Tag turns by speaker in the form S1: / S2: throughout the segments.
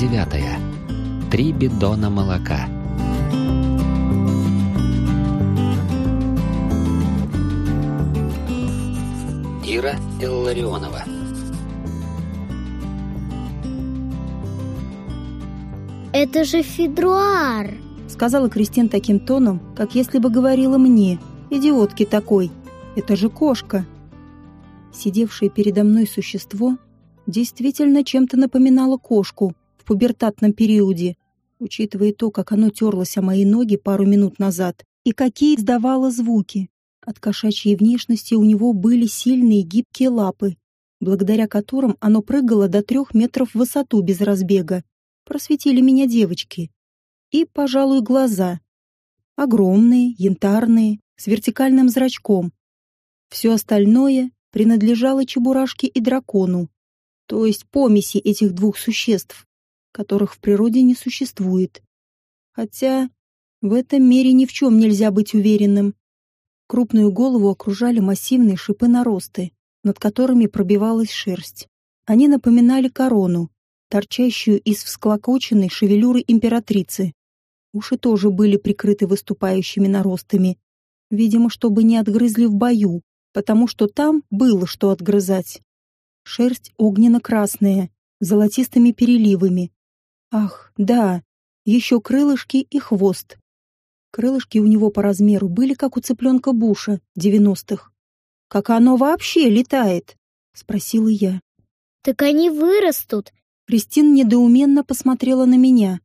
S1: 9. Три бидона молока. Ира Илларионова.
S2: Это же Федруар!
S3: Сказала Кристин таким тоном, как если бы говорила мне, идиотки такой. Это же кошка. Сидевшее передо мной существо действительно чем-то напоминало кошку в пубертатном периоде, учитывая то, как оно терлось о мои ноги пару минут назад и какие издавало звуки. От кошачьей внешности у него были сильные гибкие лапы, благодаря которым оно прыгало до трех метров в высоту без разбега. Просветили меня девочки. И, пожалуй, глаза. Огромные, янтарные, с вертикальным зрачком. Все остальное принадлежало чебурашке и дракону, то есть помеси этих двух существ, которых в природе не существует. Хотя в этом мире ни в чем нельзя быть уверенным. Крупную голову окружали массивные шипы наросты, над которыми пробивалась шерсть. Они напоминали корону, торчащую из всклокоченной шевелюры императрицы. Уши тоже были прикрыты выступающими наростами, видимо, чтобы не отгрызли в бою, потому что там было что отгрызать. Шерсть огненно-красная, золотистыми переливами. Ах, да, еще крылышки и хвост. Крылышки у него по размеру были как у цыпленка Буша девяностых. «Как оно вообще летает?» — спросила я.
S2: Так они вырастут,
S3: Кристин недоуменно посмотрела на меня.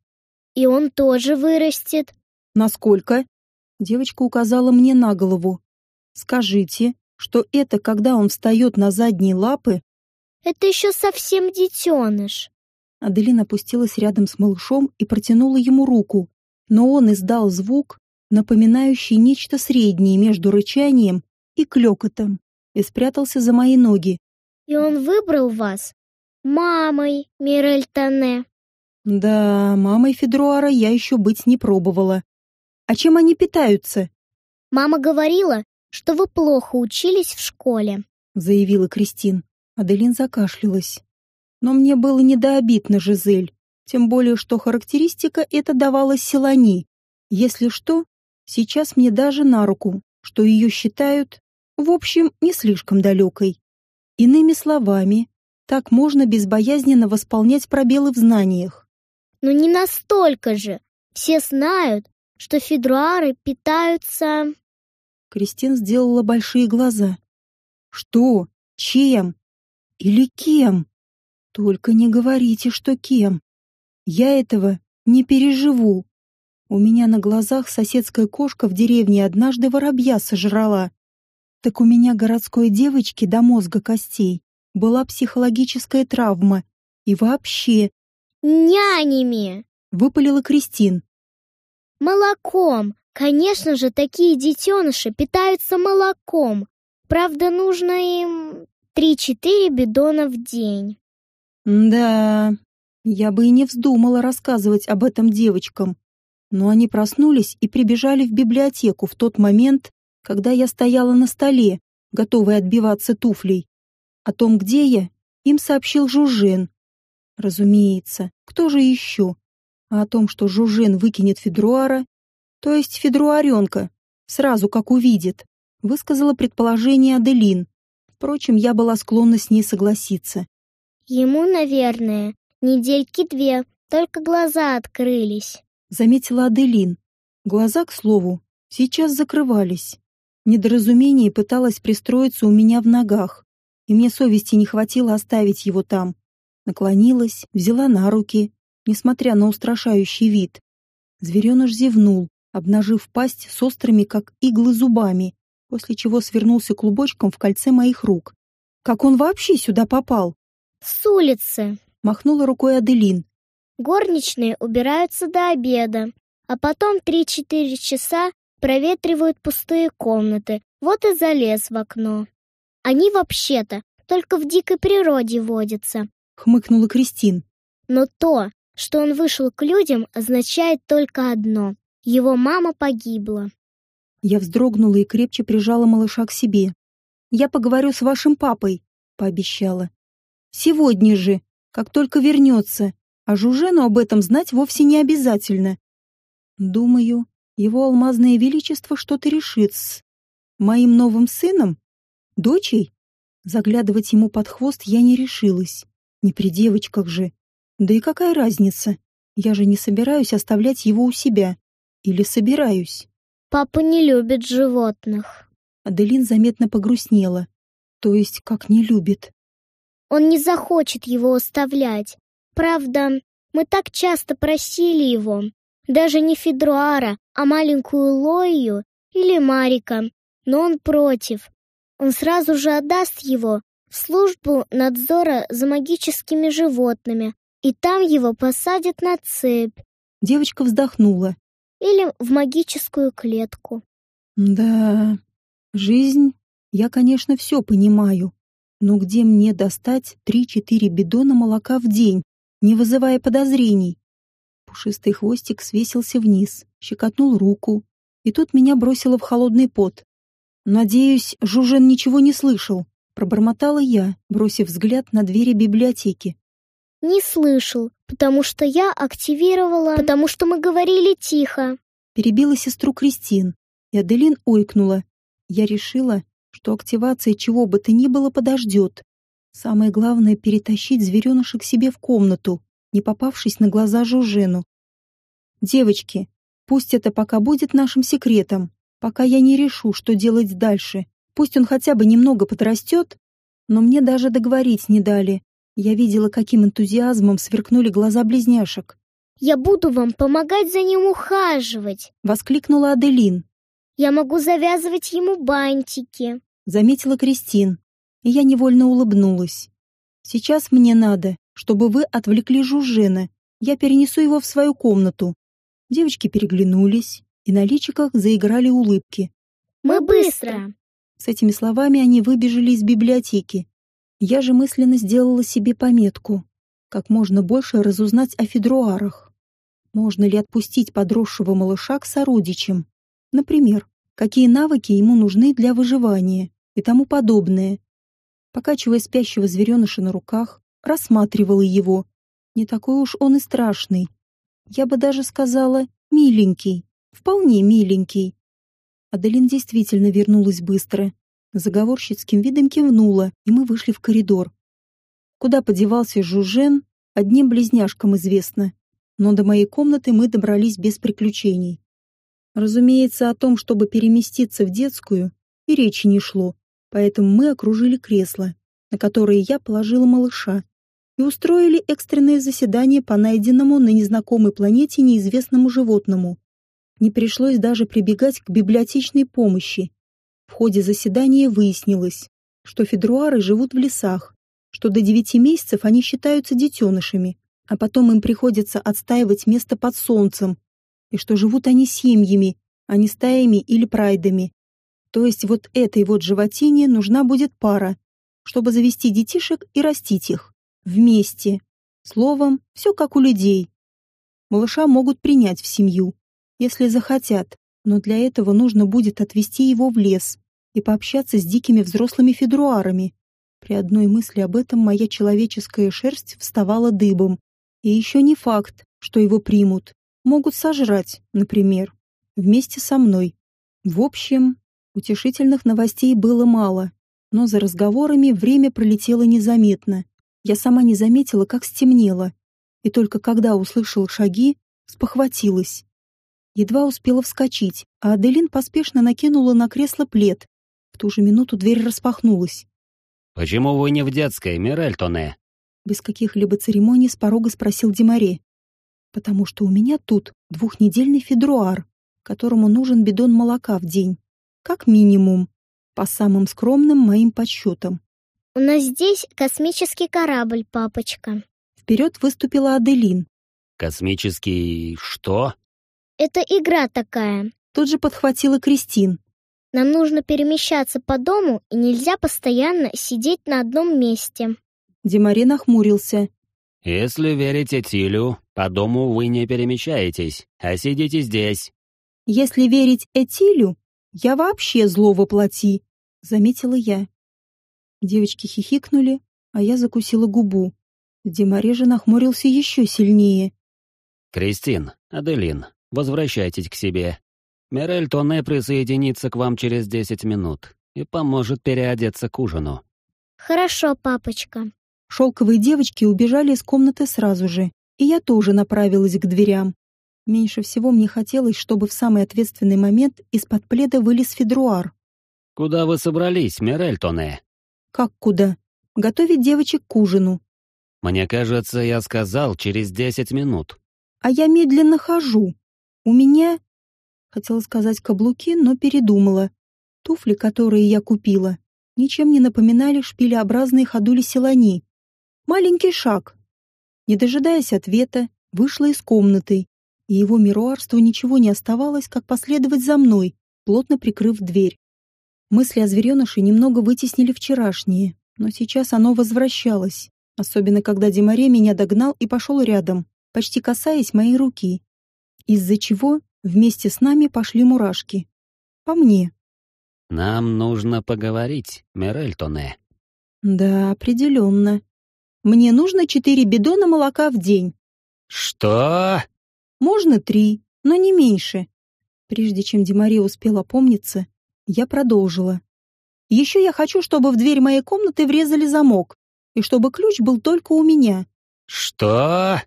S2: и он тоже вырастет.
S3: «Насколько?» Девочка указала мне на голову. «Скажите, что это когда он встает на задние лапы?»
S2: Это еще совсем детеныш.
S3: Аделина опустилась рядом с малышом и протянула ему руку, но он издал звук, напоминающий нечто среднее между рычанием и клёкотом, и спрятался за мои ноги.
S2: И он выбрал вас мамой, Мирель Тане.
S3: Да, мамой Федруара я еще быть не пробовала. А чем они питаются?
S2: Мама говорила, что вы плохо учились в школе.
S3: заявила Кристин. Аделин закашлялась. Но мне было не до обид на Жизель, тем более, что характеристика эта давалась Селани. Если что, сейчас мне даже на руку, что ее считают, в общем, не слишком далекой. Иными словами, так можно безбоязненно восполнять пробелы в знаниях.
S2: Но не настолько же. Все знают, что федруары питаются...
S3: Кристин сделала большие глаза. Что? Чем? Или кем? Только не говорите, что кем. Я этого не переживу. У меня на глазах соседская кошка в деревне однажды воробья сожрала. Так у меня городской девочки до мозга костей была психологическая травма. И вообще,
S2: Нянями!
S3: выпалила Кристин.
S2: Молоком! Конечно же, такие детеныши питаются молоком. Правда, нужно им 3-4 бидона в день.
S3: Да, я бы и не вздумала рассказывать об этом девочкам. Но они проснулись и прибежали в библиотеку в тот момент, когда я стояла на столе, готовая отбиваться туфлей. О том, где я, им сообщил Жужен. Разумеется, кто же еще? А о том, что Жужен выкинет Федруара, то есть Федруаренка, сразу как увидит, высказала предположение Аделин. Впрочем, я была склонна с ней согласиться.
S2: Ему, наверное, недельки две, только глаза открылись.
S3: Заметила Аделин. Глаза, к слову, сейчас закрывались. Недоразумение пыталось пристроиться у меня в ногах, и мне совести не хватило оставить его там. Наклонилась, взяла на руки, несмотря на устрашающий вид. Звереныш зевнул, обнажив пасть с острыми, как иглы, зубами, после чего свернулся клубочком в кольце моих рук. Как он вообще сюда попал?
S2: С улицы.
S3: Махнула рукой Аделин.
S2: Горничные убираются до обеда, а потом 3-4 часа проветривают пустые комнаты. Вот и залез в окно. Они вообще-то только в дикой природе водятся.
S3: Хмыкнула Кристин.
S2: Но то, что он вышел к людям, означает только одно. Его мама погибла.
S3: Я вздрогнула и крепче прижала малыша к себе. «Я поговорю с вашим папой», — пообещала. «Сегодня же, как только вернется. а Жужену об этом знать вовсе не обязательно. Думаю, его алмазное величество что-то решит с моим новым сыном, дочей. Заглядывать ему под хвост я не решилась. Не при девочках же. Да и какая разница? Я же не собираюсь оставлять его у себя. Или собираюсь?
S2: Папа не любит животных.
S3: Аделин заметно погрустнела. То есть, как не любит.
S2: Он не захочет его оставлять. Правда, мы так часто просили его. Даже не Федруара, а маленькую Лою или Марика. Но он против. Он сразу же отдаст его в службу надзора за магическими животными, и там его посадят на цепь.
S3: Девочка вздохнула.
S2: Или в магическую клетку.
S3: Да, жизнь, я, конечно, все понимаю. Но где мне достать три-четыре бидона молока в день, не вызывая подозрений? Пушистый хвостик свесился вниз, щекотнул руку, и тут меня бросило в холодный пот. Надеюсь, Жужен ничего не слышал, пробормотала я, бросив взгляд на двери библиотеки.
S2: Не слышал, потому что я активировала, потому что мы говорили тихо.
S3: Перебила сестру Кристин, и Аделин ойкнула. Я решила, что активация чего бы то ни было подождет. Самое главное — перетащить звереныша к себе в комнату, не попавшись на глаза Жужену. «Девочки, пусть это пока будет нашим секретом, пока я не решу, что делать дальше. Пусть он хотя бы немного подрастет, но мне даже договорить не дали. Я видела, каким энтузиазмом сверкнули глаза близняшек.
S2: «Я буду вам помогать за ним ухаживать!»
S3: — воскликнула Аделин.
S2: «Я могу завязывать ему бантики!»
S3: — заметила Кристин. И я невольно улыбнулась. «Сейчас мне надо, чтобы вы отвлекли Жужжена. Я перенесу его в свою комнату». Девочки переглянулись, и на личиках заиграли улыбки.
S2: «Мы быстро!»
S3: С этими словами они выбежали из библиотеки. Я же мысленно сделала себе пометку. Как можно больше разузнать о федруарах. Можно ли отпустить подросшего малыша к сородичам? Например, какие навыки ему нужны для выживания и тому подобное. Покачивая спящего звереныша на руках, рассматривала его. Не такой уж он и страшный. Я бы даже сказала, миленький. Вполне миленький. Аделин действительно вернулась быстро, заговорщицким видом кивнула, и мы вышли в коридор. Куда подевался Жужен, одним близняшкам известно, но до моей комнаты мы добрались без приключений. Разумеется, о том, чтобы переместиться в детскую, и речи не шло, поэтому мы окружили кресло, на которое я положила малыша, и устроили экстренное заседание по найденному на незнакомой планете неизвестному животному. Не пришлось даже прибегать к библиотечной помощи, в ходе заседания выяснилось, что федруары живут в лесах, что до девяти месяцев они считаются детенышами, а потом им приходится отстаивать место под солнцем, и что живут они семьями, а не стаями или прайдами. То есть вот этой вот животине нужна будет пара, чтобы завести детишек и растить их. Вместе. Словом, все как у людей. Малыша могут принять в семью, если захотят, но для этого нужно будет отвезти его в лес и пообщаться с дикими взрослыми федруарами. При одной мысли об этом моя человеческая шерсть вставала дыбом. И еще не факт, что его примут. Могут сожрать, например, вместе со мной. В общем, утешительных новостей было мало, но за разговорами время пролетело незаметно. Я сама не заметила, как стемнело, и только когда услышала шаги, спохватилась. Едва успела вскочить, а Аделин поспешно накинула на кресло плед. В ту же минуту дверь распахнулась.
S1: «Почему вы не в детской, Мирельтоне?»
S3: Без каких-либо церемоний с порога спросил Демаре. «Потому что у меня тут двухнедельный федруар, которому нужен бидон молока в день. Как минимум. По самым скромным моим подсчетам.
S2: «У нас здесь космический корабль, папочка».
S3: Вперед выступила Аделин.
S1: «Космический... что?»
S2: Это игра такая.
S3: Тут же подхватила Кристин.
S2: Нам нужно перемещаться по дому, и нельзя постоянно сидеть на одном месте.
S3: Демаре нахмурился.
S1: Если верить Этилю, по дому вы не перемещаетесь, а сидите здесь.
S3: Если верить Этилю, я вообще зло воплоти, заметила я. Девочки хихикнули, а я закусила губу. Демаре же нахмурился еще сильнее.
S1: «Кристин, Аделин, возвращайтесь к себе. Мирель Тоне присоединится к вам через десять минут и поможет переодеться к ужину».
S2: «Хорошо, папочка».
S3: Шелковые девочки убежали из комнаты сразу же, и я тоже направилась к дверям. Меньше всего мне хотелось, чтобы в самый ответственный момент из-под пледа вылез Федруар.
S1: «Куда вы собрались, Мирель Тоне?»
S3: «Как куда? Готовить девочек к ужину».
S1: «Мне кажется, я сказал через десять минут».
S3: «А я медленно хожу. У меня...» Хотела сказать каблуки, но передумала. Туфли, которые я купила, ничем не напоминали шпилеобразные ходули селани. Маленький шаг. Не дожидаясь ответа, вышла из комнаты и его мируарству ничего не оставалось, как последовать за мной, плотно прикрыв дверь. Мысли о звереныше немного вытеснили вчерашние, но сейчас оно возвращалось, особенно когда Демаре меня догнал и пошел рядом, почти касаясь моей руки, из-за чего вместе с нами пошли мурашки. По мне.
S1: «Нам нужно поговорить, Мирель Тоне».
S3: «Да, определенно. Мне нужно четыре бидона молока в день».
S1: «Что?»
S3: Можно три, но не меньше. Прежде чем Демаре успел опомниться, я продолжила. Еще я хочу, чтобы в дверь моей комнаты врезали замок, и чтобы ключ был только у меня.
S1: Что?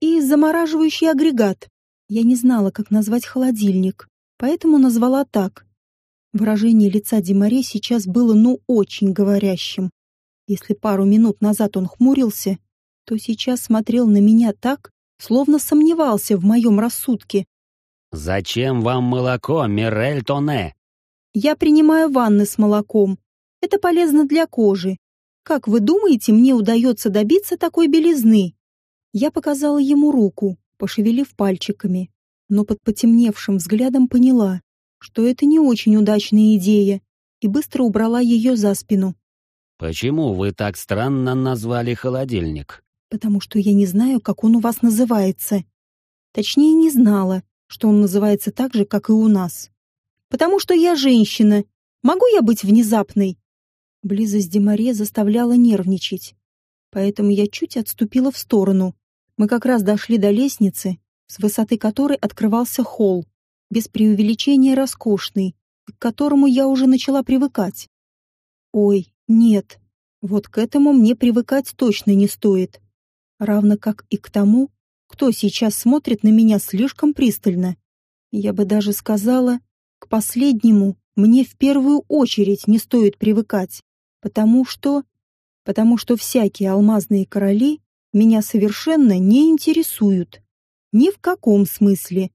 S3: И замораживающий агрегат. Я не знала, как назвать холодильник, поэтому назвала так. Выражение лица Демаре сейчас было ну очень говорящим. Если пару минут назад он хмурился, то сейчас смотрел на меня так, словно сомневался в моем рассудке.
S1: «Зачем вам молоко, Мирель Тоне?»
S3: «Я принимаю ванны с молоком. Это полезно для кожи. Как вы думаете, мне удается добиться такой белизны?» Я показала ему руку, пошевелив пальчиками, но под потемневшим взглядом поняла, что это не очень удачная идея, и быстро убрала ее за спину.
S1: «Почему вы так странно назвали холодильник?»
S3: Потому что я не знаю, как он у вас называется. Точнее, не знала, что он называется так же, как и у нас. Потому что я женщина. Могу я быть внезапной? Близость Демаре заставляла нервничать. Поэтому я чуть отступила в сторону. Мы как раз дошли до лестницы, с высоты которой открывался холл, без преувеличения роскошный, к которому я уже начала привыкать. Ой, нет, вот к этому мне привыкать точно не стоит равно как и к тому, кто сейчас смотрит на меня слишком пристально. Я бы даже сказала, к последнему мне в первую очередь не стоит привыкать, потому что... потому что всякие алмазные короли меня совершенно не интересуют. Ни в каком смысле.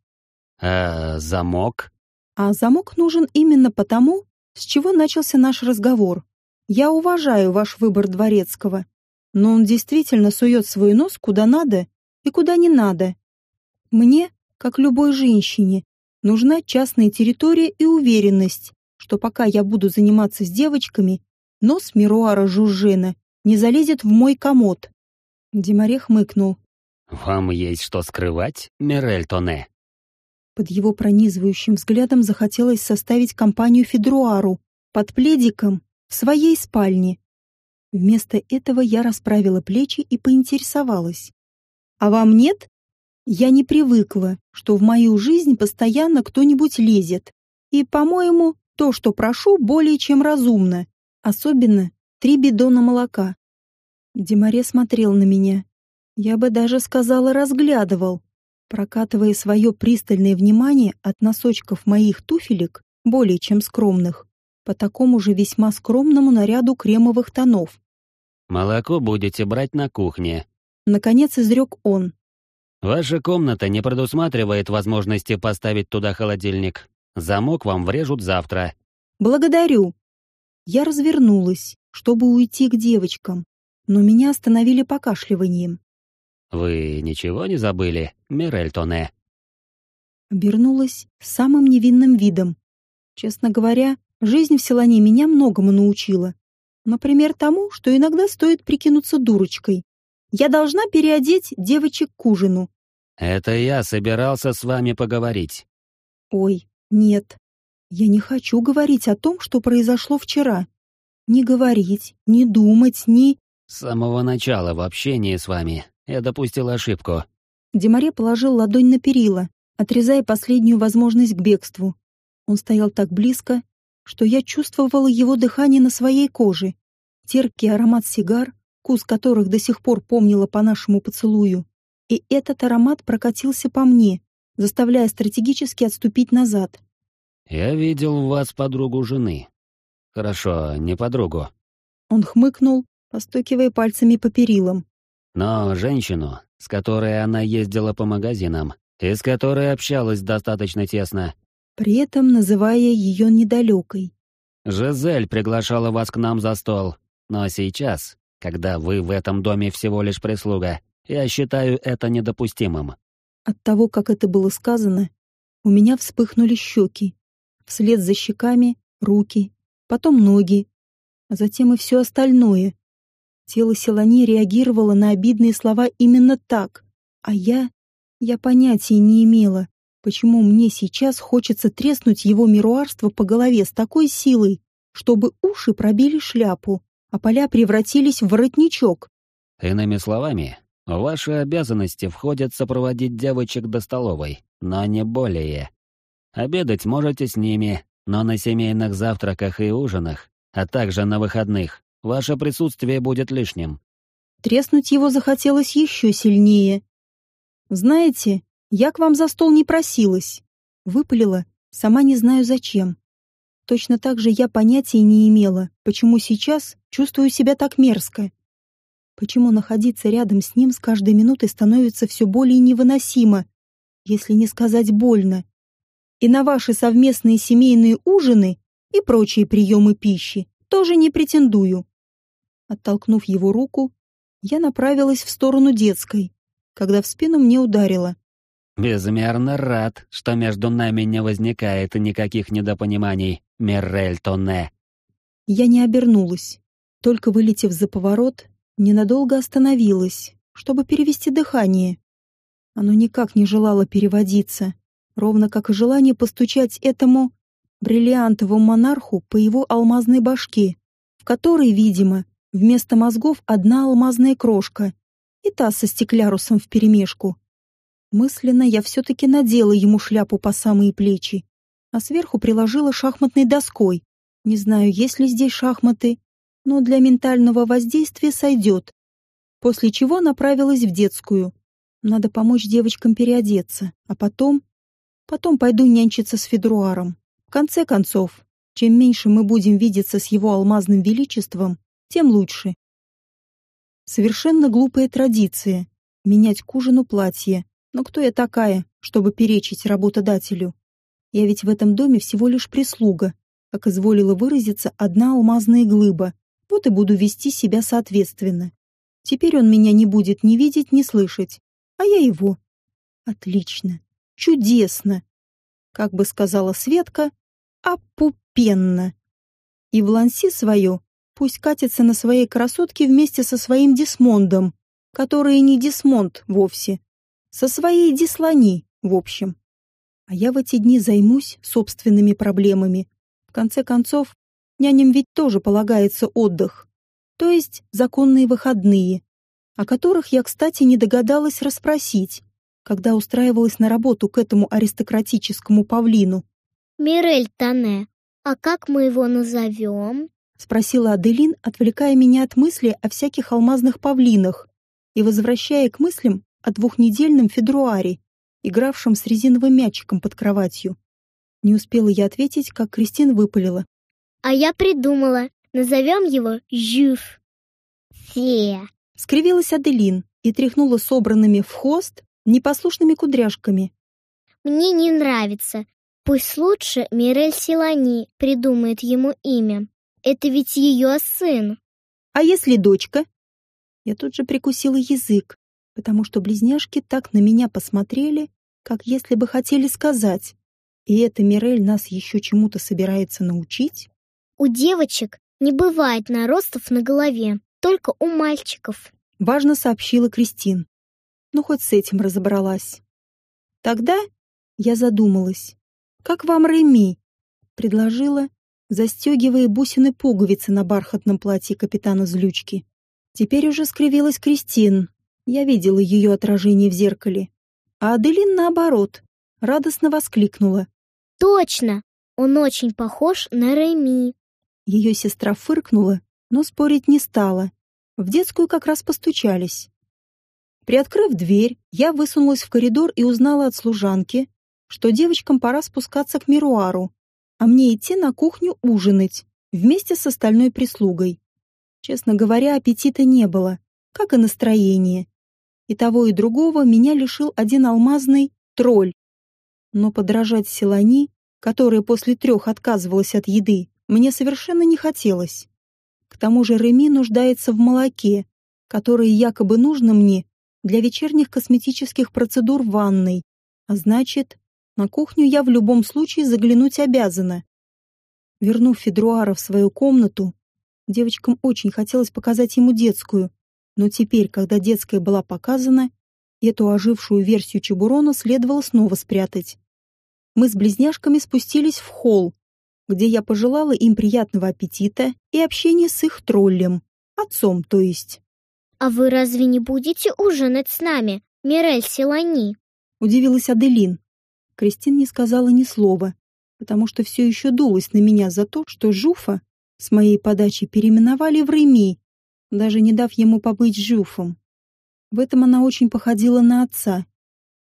S1: А замок?
S3: А замок нужен именно потому, с чего начался наш разговор. Я уважаю ваш выбор дворецкого, но он действительно сует свой нос куда надо и куда не надо. Мне, как любой женщине, нужна частная территория и уверенность, что пока я буду заниматься с девочками, нос Мируара Жужжена не залезет в мой комод. Демаре хмыкнул.
S1: «Вам есть что скрывать, Мирель Тоне?»
S3: Под его пронизывающим взглядом захотелось составить компанию Федруару под пледиком в своей спальне. Вместо этого я расправила плечи и поинтересовалась. «А вам нет?» Я не привыкла, что в мою жизнь постоянно кто-нибудь лезет. И, по-моему, то, что прошу, более чем разумно. Особенно три бидона молока. Демаре смотрел на меня. Я бы даже сказала, разглядывал, прокатывая свое пристальное внимание от носочков моих туфелек, более чем скромных, по такому же весьма скромному наряду кремовых тонов.
S1: «Молоко будете брать на кухне», —
S3: наконец изрек он.
S1: «Ваша комната не предусматривает возможности поставить туда холодильник. Замок вам врежут завтра».
S3: «Благодарю». Я развернулась, чтобы уйти к девочкам, но меня остановили покашливанием.
S1: «Вы ничего не забыли, Мирель Тоне?»
S3: Обернулась самым невинным видом. Честно говоря, Жизнь в Селане меня многому научила. Например, тому, что иногда стоит прикинуться дурочкой. Я должна переодеть девочек к ужину.
S1: Это я собирался с вами поговорить.
S3: Ой, нет. Я не хочу говорить о том, что произошло вчера. Не говорить, не думать, ни...
S1: С самого начала в общении с вами я допустил ошибку.
S3: Демаре положил ладонь на перила, отрезая последнюю возможность к бегству. Он стоял так близко, что я чувствовала его дыхание на своей коже. Терпкий аромат сигар, вкус которых до сих пор помнила по нашему поцелую. И этот аромат прокатился по мне, заставляя стратегически отступить назад.
S1: «Я видел у вас подругу жены. Хорошо, не подругу.
S3: Он хмыкнул, постукивая пальцами по перилам.
S1: Но женщину, с которой она ездила по магазинам, и с которой общалась достаточно тесно.
S3: При этом называя ее недалекой.
S1: Жизель приглашала вас к нам за стол, но сейчас, когда вы в этом доме всего лишь прислуга, я считаю это недопустимым.
S3: От того, как это было сказано, у меня вспыхнули щеки. Вслед за щеками — руки, потом ноги, а затем и все остальное. Тело Селани реагировало на обидные слова именно так, а я... Я понятия не имела, почему мне сейчас хочется треснуть его мируарство по голове с такой силой, чтобы уши пробили шляпу, а поля превратились в воротничок.
S1: Иными словами, в ваши обязанности входит сопроводить девочек до столовой, но не более. Обедать можете с ними, но на семейных завтраках и ужинах, а также на выходных, ваше присутствие будет лишним.
S3: Треснуть его захотелось еще сильнее. «Знаете, я к вам за стол не просилась». Выпалила, сама не знаю зачем. Точно так же я понятия не имела, почему сейчас чувствую себя так мерзко. Почему находиться рядом с ним с каждой минутой становится все более невыносимо, если не сказать больно. И на ваши совместные семейные ужины и прочие приемы пищи тоже не претендую. Оттолкнув его руку, я направилась в сторону детской, когда в спину мне ударило.
S1: «Безмерно рад, что между нами не возникает никаких недопониманий, Миррель Тонне».
S3: Я не обернулась. Только вылетев за поворот, ненадолго остановилась, чтобы перевести дыхание. Оно никак не желало переводиться, ровно как и желание постучать этому бриллиантовому монарху по его алмазной башке, в которой, видимо, вместо мозгов одна алмазная крошка и та со стеклярусом вперемешку. Мысленно я все-таки надела ему шляпу по самые плечи, а сверху приложила шахматной доской. Не знаю, есть ли здесь шахматы, но для ментального воздействия сойдет. После чего направилась в детскую. Надо помочь девочкам переодеться, а потом... Потом пойду нянчиться с Федруаром. В конце концов, чем меньше мы будем видеться с его алмазным величеством, тем лучше. Совершенно глупая традиция — менять к ужину платье. Но кто я такая, чтобы перечить работодателю? Я ведь в этом доме всего лишь прислуга, как изволила выразиться одна алмазная глыба, вот и буду вести себя соответственно. Теперь он меня не будет ни видеть, ни слышать, а я его. Отлично. Чудесно. Как бы сказала Светка, опупенно. И в ланси свою пусть катится на своей красотке вместе со своим Дисмондом, который не Дисмонд вовсе, со своей Дислани, в общем. А я в эти дни займусь собственными проблемами. В конце концов, Няням ведь тоже полагается отдых, то есть законные выходные, о которых я, кстати, не догадалась расспросить, когда устраивалась на работу к этому аристократическому павлину.
S2: «Мирель Тане, а как мы его назовем?»
S3: — спросила Аделин, отвлекая меня от мысли о всяких алмазных павлинах и возвращая к мыслям о двухнедельном федруаре, игравшем с резиновым мячиком под кроватью. Не успела я ответить, как Кристин выпалила.
S2: А я придумала. Назовем его Жюф. Фея.
S3: Скривилась Аделин и тряхнула собранными в хвост непослушными кудряшками.
S2: Мне не нравится. Пусть лучше Мирель Силани придумает ему имя. Это ведь ее сын.
S3: А если дочка? Я тут же прикусила язык, потому что близняшки так на меня посмотрели, как если бы хотели сказать. И эта Мирель нас еще чему-то собирается научить?
S2: У девочек не бывает наростов на голове, только у мальчиков.
S3: Важно сообщила Кристин. Ну, хоть с этим разобралась. Тогда я задумалась. «Как вам Реми?» Предложила, застегивая бусины пуговицы на бархатном платье капитана Злючки. Теперь уже скривилась Кристин. Я видела ее отражение в зеркале. А Аделин, наоборот, радостно воскликнула.
S2: Точно! Он очень похож на Реми.
S3: Ее сестра фыркнула, но спорить не стала. В детскую как раз постучались. Приоткрыв дверь, я высунулась в коридор и узнала от служанки, что девочкам пора спускаться к Мируару, а мне идти на кухню ужинать вместе с остальной прислугой. Честно говоря, аппетита не было, как и настроение. И того, и другого меня лишил один алмазный тролль. Но подражать Селани, которая после трех отказывалась от еды, мне совершенно не хотелось. К тому же Реми нуждается в молоке, которое якобы нужно мне для вечерних косметических процедур в ванной. А значит, на кухню я в любом случае заглянуть обязана. Вернув Федруара в свою комнату, девочкам очень хотелось показать ему детскую, но теперь, когда детская была показана, эту ожившую версию Чебурона следовало снова спрятать. Мы с близняшками спустились в холл, где я пожелала им приятного аппетита и общения с их троллем, отцом, то есть.
S2: «А вы разве не будете ужинать с нами, Мирель Силани?»
S3: — удивилась Аделин. Кристин не сказала ни слова, потому что все еще дулась на меня за то, что Жуфа с моей подачи переименовали в Реми, даже не дав ему побыть Жуфом. В этом она очень походила на отца.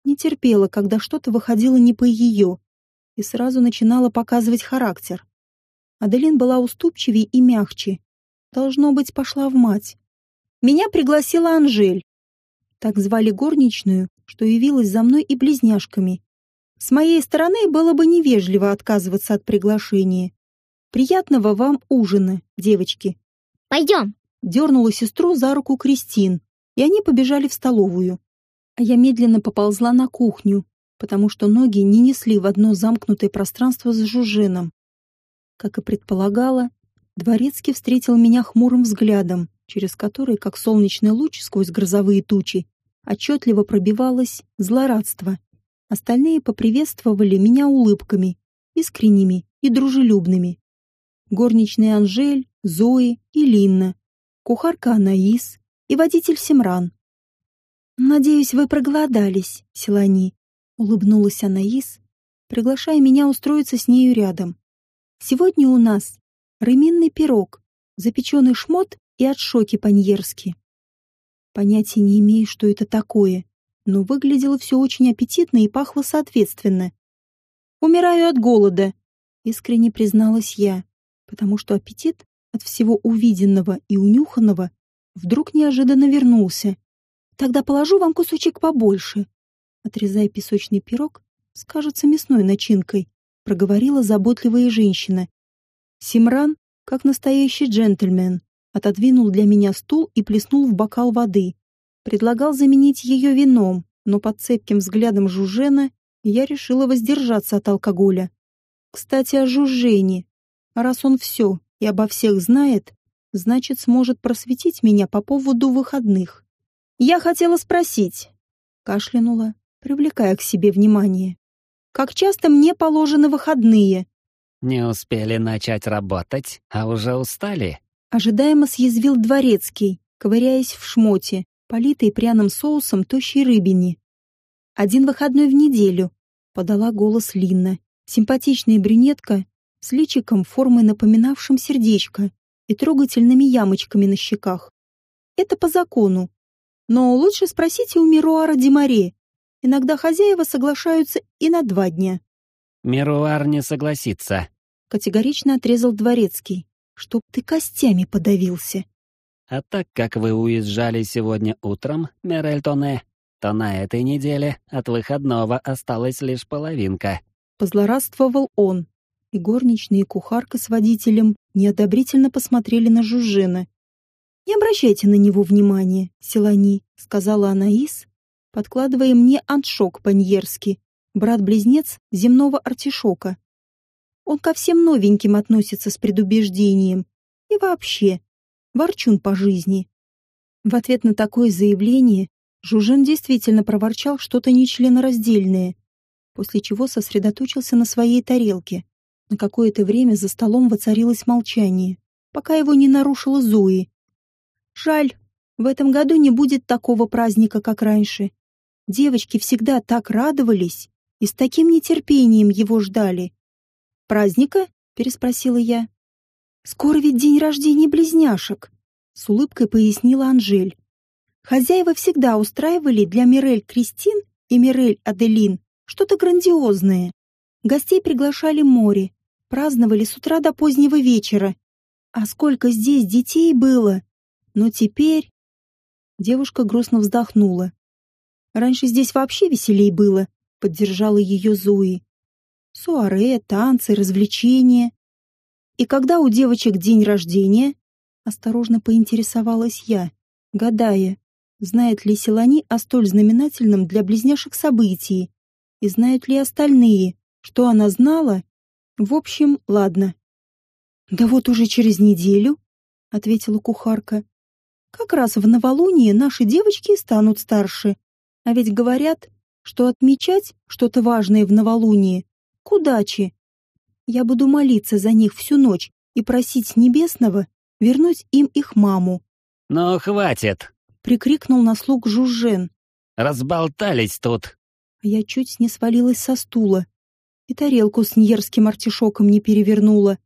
S3: Не терпела, когда что-то выходило не по ее, и сразу начинала показывать характер. Аделин была уступчивее и мягче. Должно быть, пошла в мать. Меня пригласила Анжель. Так звали горничную, что явилась за мной и близняшками. С моей стороны было бы невежливо отказываться от приглашения. Приятного вам ужина, девочки.
S2: Пойдем.
S3: Дернула сестру за руку Кристин, и они побежали в столовую. А я медленно поползла на кухню, потому что ноги не несли в одно замкнутое пространство с Жужином. Как и предполагала, Дворецкий встретил меня хмурым взглядом, через который, как солнечный луч сквозь грозовые тучи, отчетливо пробивалось злорадство. Остальные поприветствовали меня улыбками, искренними и дружелюбными. Горничные Анжель, Зои и Линна, кухарка Анаис и водитель Семран. «Надеюсь, вы проголодались, Селани», — улыбнулась Анаис, приглашая меня устроиться с нею рядом. «Сегодня у нас рыминный пирог, запеченный шмот и от шоки по-ньерски. Понятия не имею, что это такое, но выглядело все очень аппетитно и пахло соответственно. «Умираю от голода», — искренне призналась я, потому что аппетит от всего увиденного и унюханного вдруг неожиданно вернулся. «Тогда положу вам кусочек побольше», — отрезая песочный пирог, скажется мясной начинкой, проговорила заботливая женщина. Симран, как настоящий джентльмен, отодвинул для меня стул и плеснул в бокал воды. Предлагал заменить ее вином, но под цепким взглядом Жужена я решила воздержаться от алкоголя. Кстати, о Жужене. Раз он все и обо всех знает, значит, сможет просветить меня по поводу выходных. Я хотела спросить. Кашлянула, привлекая к себе внимание. Как часто мне положены выходные?
S1: Не успели начать работать, а уже устали?
S3: Ожидаемо съязвил дворецкий, ковыряясь в шмоте, политой пряным соусом тощей рыбине. «Один выходной в неделю», — подала голос Линна. Симпатичная брюнетка с личиком формой напоминавшим сердечко и трогательными ямочками на щеках. Это по закону. Но лучше спросите у Мируара Димаре. Иногда хозяева соглашаются и на два дня.
S1: «Мируар не согласится», —
S3: категорично отрезал дворецкий чтоб ты костями подавился.
S1: А так как вы уезжали сегодня утром, Мерельтоне, то на этой неделе от выходного осталась лишь половинка.
S3: Позлорадствовал он, и горничные кухарка с водителем неодобрительно посмотрели на Жужжина. «Не обращайте на него внимания, Селани», — сказала Анаис, подкладывая мне аншок по-ньерски, брат-близнец земного артишока. Он ко всем новеньким относится с предубеждением. И вообще, ворчун по жизни. В ответ на такое заявление Жужен действительно проворчал что-то нечленораздельное, после чего сосредоточился на своей тарелке. На какое-то время за столом воцарилось молчание, пока его не нарушила Зои. «Жаль, В этом году не будет такого праздника, как раньше. Девочки всегда так радовались и с таким нетерпением его ждали. «Праздника?» — переспросила я. «Скоро ведь день рождения близняшек», — с улыбкой пояснила Анжель. Хозяева всегда устраивали для Мирель Кристин и Мирель Аделин что-то грандиозное. Гостей приглашали море, праздновали с утра до позднего вечера. А сколько здесь детей было! Но теперь... Девушка грустно вздохнула. Раньше здесь вообще веселей было, поддержала ее Зои. Суаре, танцы, развлечения. И когда у девочек день рождения? Осторожно поинтересовалась я, гадая, знает ли Селани о столь знаменательном для близняшек событии, и знают ли остальные, что она знала. В общем, ладно. «Да вот уже через неделю», — ответила кухарка. «Как раз в новолуние наши девочки станут старше. А ведь говорят, что отмечать что-то важное в новолуние к удаче. Я буду молиться за них всю ночь и просить Небесного вернуть им их маму».
S1: «Ну, хватит!»
S3: — прикрикнул на слуг Жужжен.
S1: «Разболтались тут!»
S3: Я чуть не свалилась со стула и тарелку с ньерским артишоком не перевернула,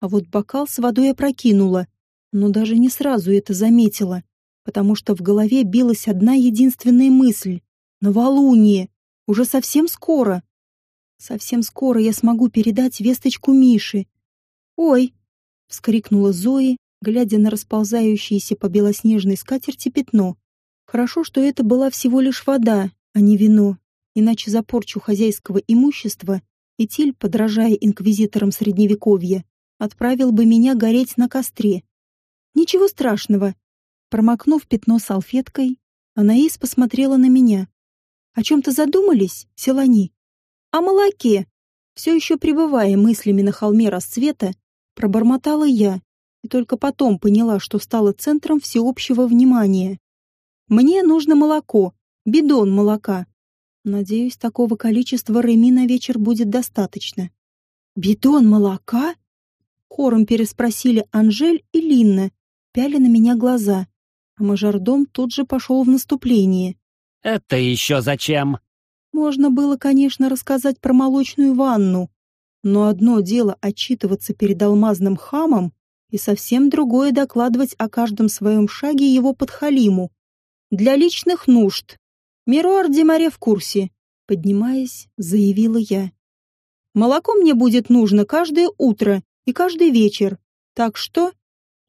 S3: а вот бокал с водой опрокинула, но даже не сразу это заметила, потому что в голове билась одна единственная мысль — новолуние, уже совсем скоро. Совсем скоро я смогу передать весточку Мише. «Ой!» — вскрикнула Зои, глядя на расползающееся по белоснежной скатерти пятно. Хорошо, что это была всего лишь вода, а не вино, иначе за порчу хозяйского имущества Этиль, подражая инквизиторам Средневековья, отправил бы меня гореть на костре. Ничего страшного. Промокнув пятно салфеткой, Анаис посмотрела на меня. О чем-то задумались, Селани? О молоке. Все еще пребывая мыслями на холме расцвета, пробормотала я и только потом поняла, что стала центром всеобщего внимания. Мне нужно молоко, бидон молока. Надеюсь, такого количества Реми на вечер будет достаточно. «Бидон молока?» Хором переспросили Анжель и Линна, пяли на меня глаза. А мажордом тут же пошел в наступление.
S1: «Это еще зачем?»
S3: Можно было, конечно, рассказать про молочную ванну, но одно дело отчитываться перед алмазным хамом, и совсем другое докладывать о каждом своем шаге его подхалиму. Для личных нужд. «Мируар Демаре в курсе», — поднимаясь, заявила я. «Молоко мне будет нужно каждое утро и каждый вечер, так что...»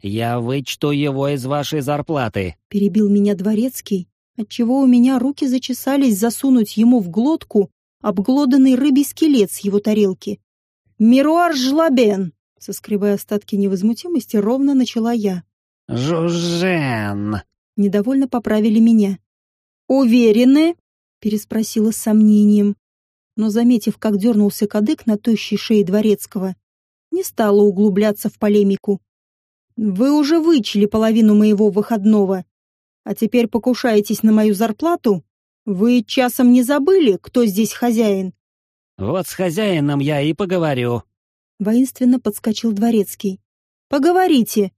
S1: «Я вычту его из вашей зарплаты», —
S3: перебил меня дворецкий, отчего у меня руки зачесались засунуть ему в глотку обглоданный рыбий скелет с его тарелки. «Мируар Жлабен!» — соскребая остатки невозмутимости, ровно начала я.
S1: «Жужжен!»
S3: — недовольно поправили меня. «Уверены?» — переспросила с сомнением. Но, заметив, как дернулся кадык на тощей шее дворецкого, не стала углубляться в полемику. «Вы уже вычли половину моего выходного, а теперь покушаетесь на мою зарплату? Вы часом не забыли, кто здесь хозяин?»
S1: «Вот с хозяином я и поговорю», —
S3: воинственно подскочил дворецкий. «Поговорите!»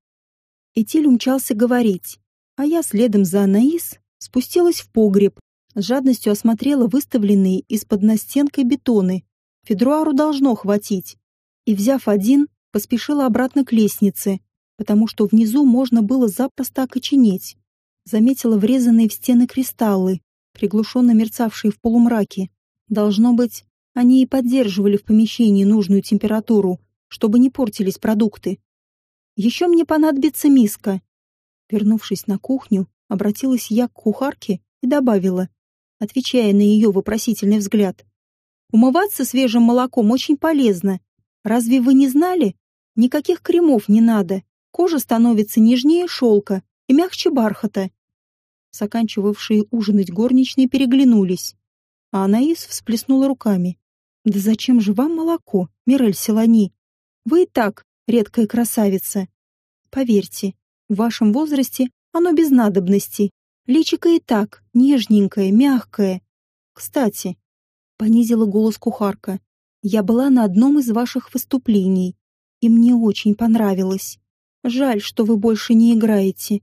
S3: Этиль умчался говорить, а я следом за Анаис Спустилась в погреб, с жадностью осмотрела выставленные из-под настенкой бетоны. Федруару должно хватить. И, взяв один, поспешила обратно к лестнице, потому что внизу можно было запросто окоченеть. Заметила врезанные в стены кристаллы, приглушенно мерцавшие в полумраке. Должно быть, они и поддерживали в помещении нужную температуру, чтобы не портились продукты. Еще мне понадобится миска. Вернувшись на кухню, Обратилась я к кухарке и добавила, отвечая на ее вопросительный взгляд. Умываться свежим молоком очень полезно. Разве вы не знали? Никаких кремов не надо. Кожа становится нежнее шелка и мягче бархата. Заканчивавшие ужинать горничные переглянулись. А Анаис всплеснула руками. «Да зачем же вам молоко, Мирель Селани? Вы и так редкая красавица. Поверьте, в вашем возрасте оно без надобности. Личико и так, нежненькое, мягкое. Кстати, понизила голос кухарка. Я была на одном из ваших выступлений, и мне очень понравилось. Жаль, что вы больше не играете.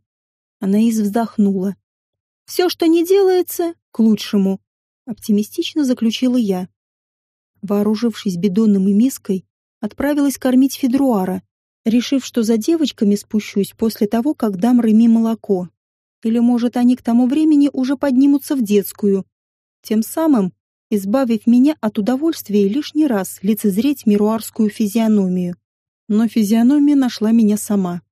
S3: Анаис вздохнула. «Все, что не делается, к лучшему», — оптимистично заключила я. Вооружившись бидоном и миской, отправилась кормить Федруара, решив, что за девочками спущусь после того, как дам Реми молоко. Или, может, они к тому времени уже поднимутся в детскую, тем самым избавив меня от удовольствия лишний раз лицезреть мируарскую физиономию. Но физиономия нашла меня сама.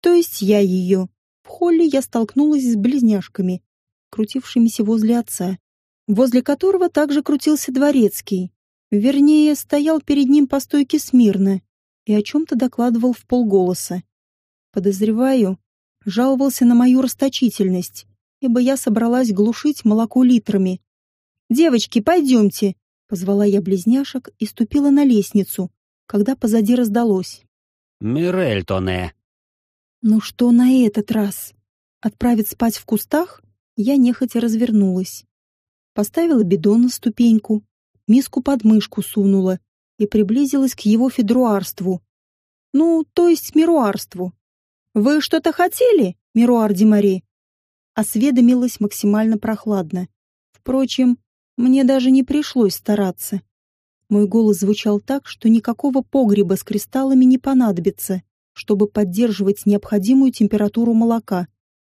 S3: То есть я ее. В холле я столкнулась с близняшками, крутившимися возле отца, возле которого также крутился дворецкий. Вернее, стоял перед ним по стойке смирно и о чем-то докладывал в полголоса. Подозреваю, жаловался на мою расточительность, ибо я собралась глушить молоко литрами. «Девочки, пойдемте!» — позвала я близняшек и ступила на лестницу, когда позади раздалось.
S1: «Мирель Тоне!»
S3: «Ну что на этот раз? Отправить спать в кустах?» Я нехотя развернулась. Поставила бидон на ступеньку, миску под мышку сунула и приблизилась к его федруарству. Ну, то есть мируарству. «Вы что-то хотели, Мируар Димари?» Осведомилась максимально прохладно. Впрочем, мне даже не пришлось стараться. Мой голос звучал так, что никакого погреба с кристаллами не понадобится, чтобы поддерживать необходимую температуру молока,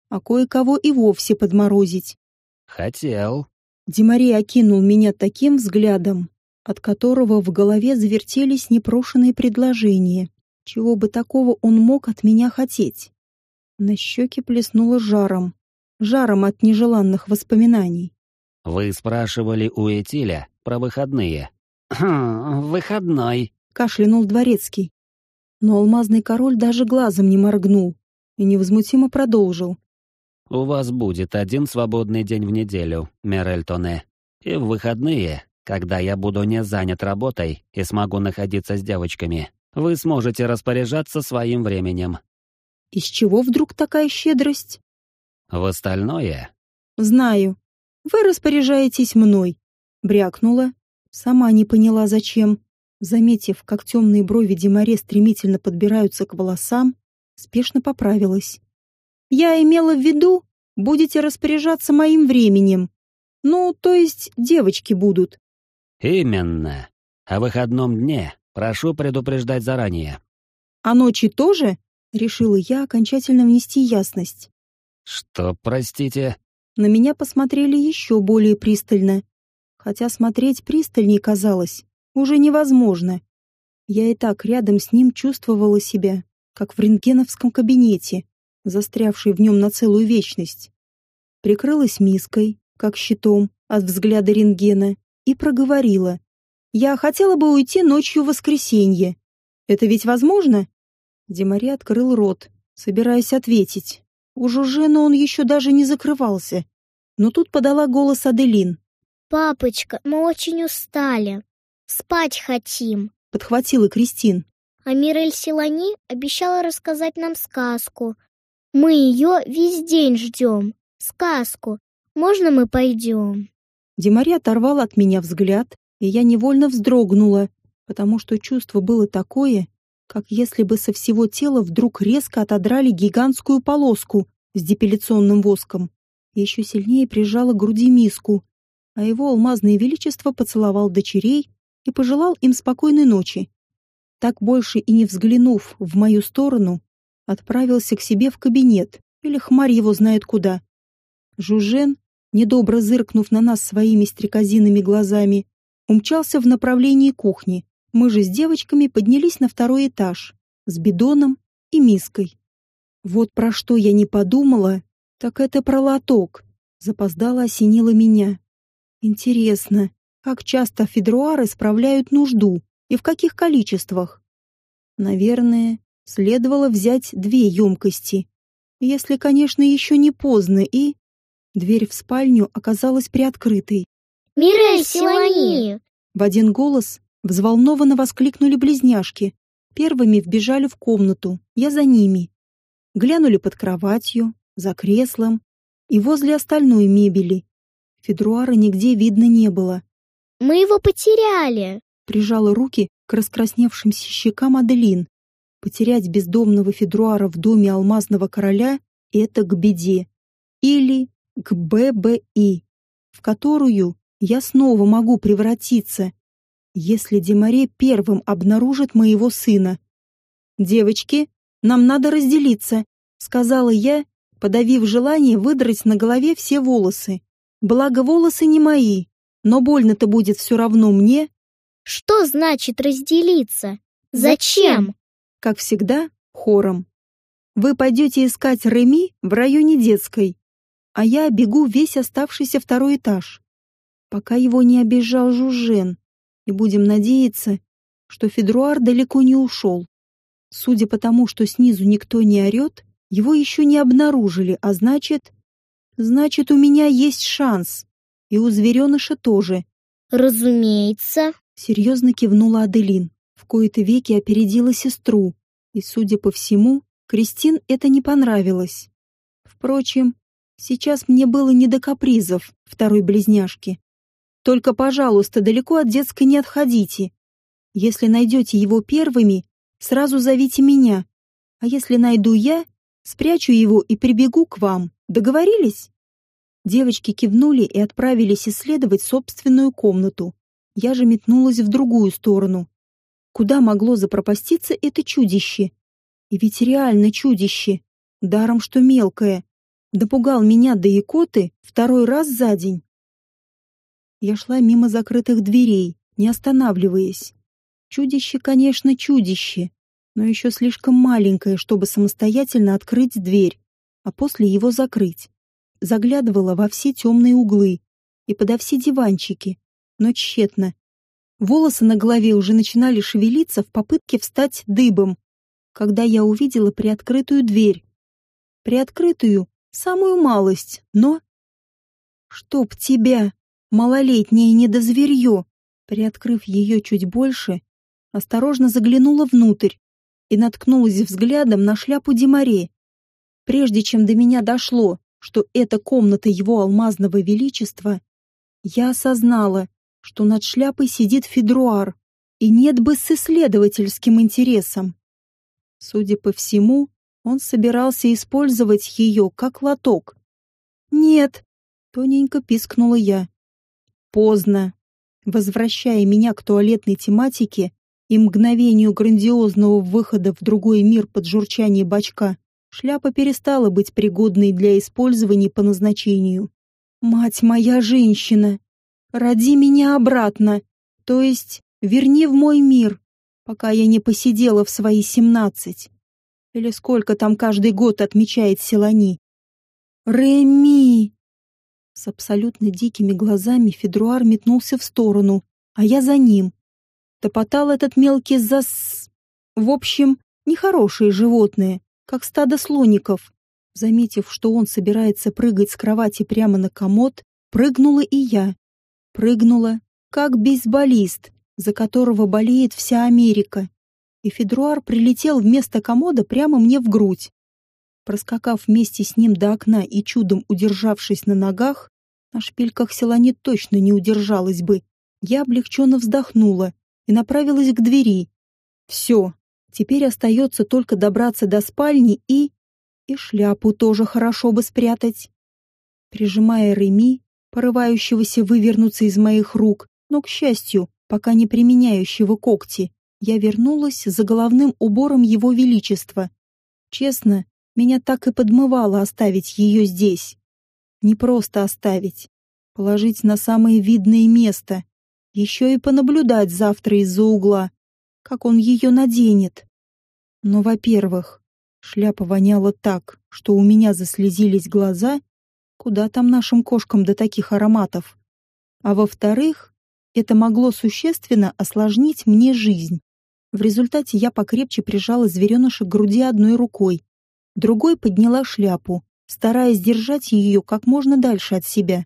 S3: а кое-кого и вовсе подморозить.
S1: «Хотел».
S3: Димари окинул меня таким взглядом, от которого в голове завертелись непрошенные предложения. Чего бы такого он мог от меня хотеть? На щеке плеснуло жаром. Жаром от нежеланных воспоминаний.
S1: «Вы спрашивали у Этиля про выходные». «Хм, выходной», —
S3: кашлянул дворецкий. Но алмазный король даже глазом не моргнул и невозмутимо продолжил.
S1: «У вас будет один свободный день в неделю, Мерельтоне. И в выходные, когда я буду не занят работой и смогу находиться с девочками, вы сможете распоряжаться своим временем.
S3: Из чего вдруг такая щедрость?
S1: В остальное?
S3: Знаю. Вы распоряжаетесь мной. Брякнула. Сама не поняла, зачем. Заметив, как темные брови Демаре стремительно подбираются к волосам, спешно поправилась. Я имела в виду, будете распоряжаться моим временем. Ну, то есть девочки будут.
S1: Именно. О выходном дне Прошу предупреждать заранее.
S3: А ночи тоже? Решила я окончательно внести ясность.
S1: Что, простите?
S3: На меня посмотрели еще более пристально. Хотя смотреть пристальней казалось уже невозможно. Я и так рядом с ним чувствовала себя, как в рентгеновском кабинете, застрявшей в нем на целую вечность. Прикрылась миской, как щитом, от взгляда рентгена, и проговорила, я хотела бы уйти ночью в воскресенье. Это ведь возможно?» Демари открыл рот, собираясь ответить. У Жужена он еще даже не закрывался. Но тут подала голос Аделин.
S2: «Папочка, мы очень устали. Спать хотим», —
S3: подхватила Кристин.
S2: А Мирель Силани обещала рассказать нам сказку. Мы ее весь день ждем. Сказку. Можно мы пойдем?»
S3: Демари оторвал от меня взгляд и я невольно вздрогнула, потому что чувство было такое, как если бы со всего тела вдруг резко отодрали гигантскую полоску с депиляционным воском. еще сильнее прижала груди миску, а его алмазное величество поцеловал дочерей и пожелал им спокойной ночи. Так больше и не взглянув в мою сторону, отправился к себе в кабинет, или хмарь его знает куда. Жужен, недобро зыркнув на нас своими стрекозиными глазами, умчался в направлении кухни. Мы же с девочками поднялись на второй этаж с бидоном и миской. Вот про что я не подумала, так это про лоток. Запоздало осенило меня. Интересно, как часто федруары справляют нужду и в каких количествах? Наверное, следовало взять две емкости. Если, конечно, еще не поздно, и... Дверь в спальню оказалась приоткрытой.
S2: Мирель Силани!»
S3: В один голос взволнованно воскликнули близняшки. Первыми вбежали в комнату, я за ними. Глянули под кроватью, за креслом и возле остальной мебели. Федруара нигде видно не было.
S2: «Мы его потеряли!»
S3: Прижала руки к раскрасневшимся щекам Аделин. Потерять бездомного Федруара в доме алмазного короля это к беде. Или к ББИ, в которую я снова могу превратиться, если Демаре первым обнаружит моего сына. «Девочки, нам надо разделиться», — сказала я, подавив желание выдрать на голове все волосы. Благо, волосы не мои, но больно-то будет все равно мне.
S2: Что значит разделиться? Зачем?
S3: Как всегда, хором. Вы пойдете искать Реми в районе детской, а я бегу весь оставшийся второй этаж, пока его не обижал Жужен, и будем надеяться, что Федруар далеко не ушел. Судя по тому, что снизу никто не орет, его еще не обнаружили, а значит... Значит, у меня есть шанс. И у звереныша тоже.
S2: Разумеется.
S3: Серьезно кивнула Аделин. В кои-то веки опередила сестру. И, судя по всему, Кристин это не понравилось. Впрочем, сейчас мне было не до капризов второй близняшки. Только, пожалуйста, далеко от детской не отходите. Если найдете его первыми, сразу зовите меня. А если найду я, спрячу его и прибегу к вам. Договорились? Девочки кивнули и отправились исследовать собственную комнату. Я же метнулась в другую сторону. Куда могло запропаститься это чудище? И ведь реально чудище. Даром, что мелкое. Допугал меня до икоты второй раз за день. Я шла мимо закрытых дверей, не останавливаясь. Чудище, конечно, чудище, но еще слишком маленькое, чтобы самостоятельно открыть дверь, а после его закрыть. Заглядывала во все темные углы и подо все диванчики, но тщетно. Волосы на голове уже начинали шевелиться в попытке встать дыбом, когда я увидела приоткрытую дверь. Приоткрытую, самую малость, но... «Чтоб тебя, малолетнее недозверье!» Приоткрыв ее чуть больше, осторожно заглянула внутрь и наткнулась взглядом на шляпу Демаре. Прежде чем до меня дошло, что это комната его алмазного величества, я осознала, что над шляпой сидит Федруар, и нет бы с исследовательским интересом. Судя по всему, он собирался использовать ее как лоток. «Нет!» — тоненько пискнула я. Поздно. Возвращая меня к туалетной тематике и мгновению грандиозного выхода в другой мир под журчание бачка, шляпа перестала быть пригодной для использования по назначению. «Мать моя женщина! Роди меня обратно! То есть верни в мой мир!» пока я не посидела в свои семнадцать. Или сколько там каждый год отмечает Селани. Реми! С абсолютно дикими глазами Федруар метнулся в сторону, а я за ним. Топотал этот мелкий зас... В общем, нехорошие животные, как стадо слоников. Заметив, что он собирается прыгать с кровати прямо на комод, прыгнула и я. Прыгнула, как бейсболист, за которого болеет вся Америка. И Федруар прилетел вместо комода прямо мне в грудь. Проскакав вместе с ним до окна и чудом удержавшись на ногах, на шпильках Селанит точно не удержалась бы. Я облегченно вздохнула и направилась к двери. Все, теперь остается только добраться до спальни и... И шляпу тоже хорошо бы спрятать. Прижимая Реми, порывающегося вывернуться из моих рук, но, к счастью, пока не применяющего когти, я вернулась за головным убором его величества. Честно, меня так и подмывало оставить ее здесь. Не просто оставить, положить на самое видное место, еще и понаблюдать завтра из-за угла, как он ее наденет. Но, во-первых, шляпа воняла так, что у меня заслезились глаза, куда там нашим кошкам до таких ароматов. А во-вторых, это могло существенно осложнить мне жизнь. В результате я покрепче прижала звереныша к груди одной рукой, другой подняла шляпу, стараясь держать ее как можно дальше от себя.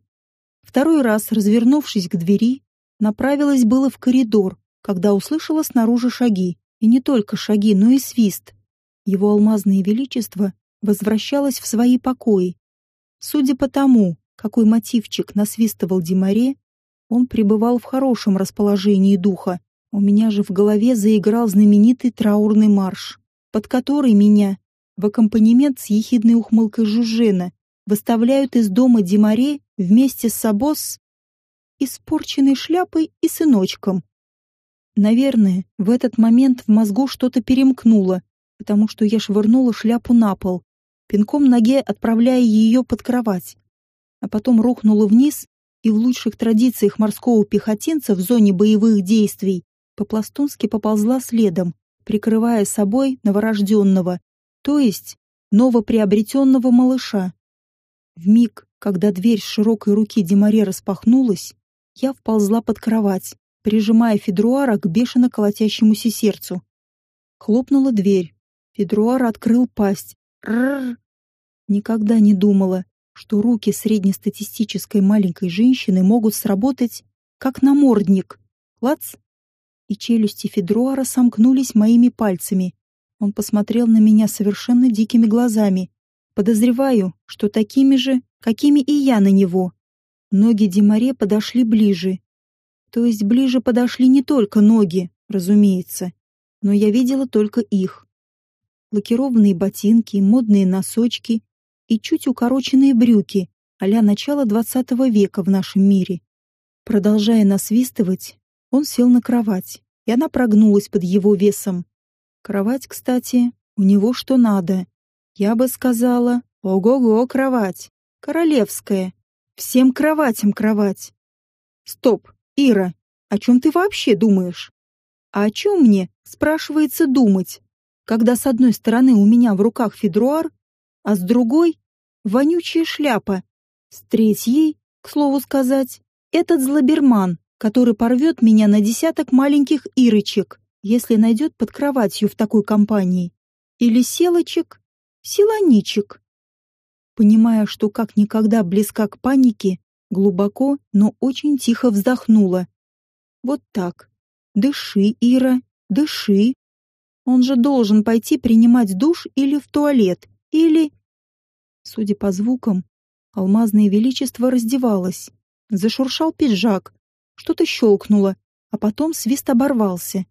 S3: Второй раз, развернувшись к двери, направилась было в коридор, когда услышала снаружи шаги. И не только шаги, но и свист. Его алмазное величество возвращалось в свои покои. Судя по тому, какой мотивчик насвистывал Демаре, он пребывал в хорошем расположении духа. У меня же в голове заиграл знаменитый траурный марш, под который меня в аккомпанемент с ехидной ухмылкой Жужена выставляют из дома Димаре вместе с Сабос испорченной шляпой и сыночком. Наверное, в этот момент в мозгу что-то перемкнуло, потому что я швырнула шляпу на пол, пинком ноге отправляя ее под кровать, а потом рухнула вниз и в лучших традициях морского пехотинца в зоне боевых действий по-пластунски поползла следом, прикрывая собой новорожденного, то есть новоприобретенного малыша. В миг, когда дверь широкой руки Демаре распахнулась, я вползла под кровать, прижимая Федруара к бешено колотящемуся сердцу. Хлопнула дверь. Федруар открыл пасть. Рррр. Никогда не думала, что руки среднестатистической маленькой женщины могут сработать как намордник. Клац! И челюсти Федруара сомкнулись моими пальцами. Он посмотрел на меня совершенно дикими глазами. Подозреваю, что такими же, какими и я на него. Ноги Демаре подошли ближе. То есть ближе подошли не только ноги, разумеется, но я видела только их. Лакированные ботинки, модные носочки и чуть укороченные брюки а-ля начала двадцатого века в нашем мире. Продолжая насвистывать, он сел на кровать, и она прогнулась под его весом. Кровать, кстати, у него что надо. Я бы сказала, ого-го, кровать. Королевская. Всем кроватям кровать. Стоп, Ира, о чем ты вообще думаешь? А о чем мне, спрашивается, думать, когда с одной стороны у меня в руках федруар, а с другой — вонючая шляпа, с третьей, к слову сказать, этот злоберман, который порвет меня на десяток маленьких ирочек, если найдет под кроватью в такой компании. Или селочек, силаничек понимая, что как никогда близка к панике, глубоко, но очень тихо вздохнула. Вот так. Дыши, Ира, дыши. Он же должен пойти принимать душ или в туалет, или... Судя по звукам, алмазное величество раздевалось. Зашуршал пиджак, что-то щелкнуло, а потом свист оборвался.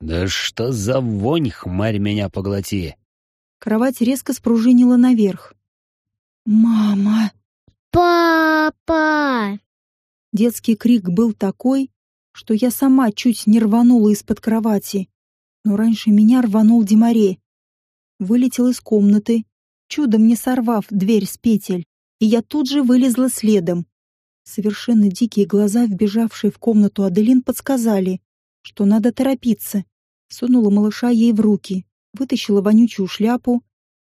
S1: «Да что за вонь, хмарь меня поглоти!»
S3: Кровать резко спружинила наверх. «Мама!»
S2: «Папа!»
S3: Детский крик был такой, что я сама чуть не рванула из-под кровати. Но раньше меня рванул Демаре. Вылетел из комнаты, чудом не сорвав дверь с петель, и я тут же вылезла следом. Совершенно дикие глаза, вбежавшие в комнату Аделин, подсказали, что надо торопиться. Сунула малыша ей в руки, вытащила вонючую шляпу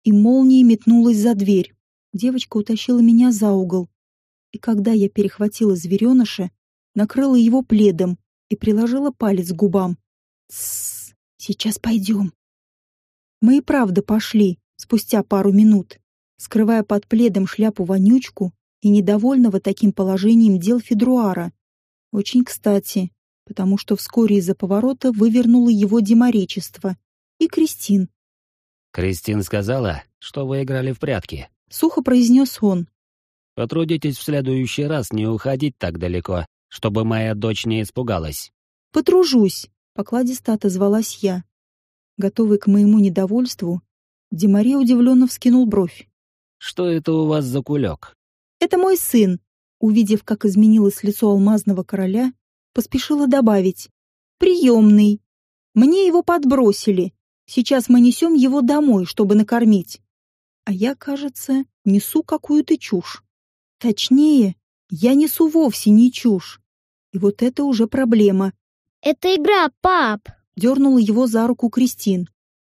S3: и молнией метнулась за дверь. Девочка утащила меня за угол, и когда я перехватила звереныша, накрыла его пледом и приложила палец к губам. «Тссс, сейчас пойдем». Мы и правда пошли, спустя пару минут, скрывая под пледом шляпу-вонючку и недовольного таким положением дел Федруара. Очень кстати, потому что вскоре из-за поворота вывернуло его деморечество. И Кристин.
S1: «Кристин сказала, что вы играли в прятки»,
S3: Сухо произнес он.
S1: «Потрудитесь в следующий раз не уходить так далеко, чтобы моя дочь не испугалась».
S3: «Потружусь», — покладисто отозвалась я. Готовый к моему недовольству, Демаре удивленно вскинул бровь.
S1: «Что это у вас за кулек?»
S3: «Это мой сын», увидев, как изменилось лицо алмазного короля, поспешила добавить. «Приемный. Мне его подбросили. Сейчас мы несем его домой, чтобы накормить. А я, кажется, несу какую-то чушь. Точнее, я несу вовсе не чушь. И вот это уже проблема.
S2: «Это игра, пап!»
S3: — дернула его за руку Кристин.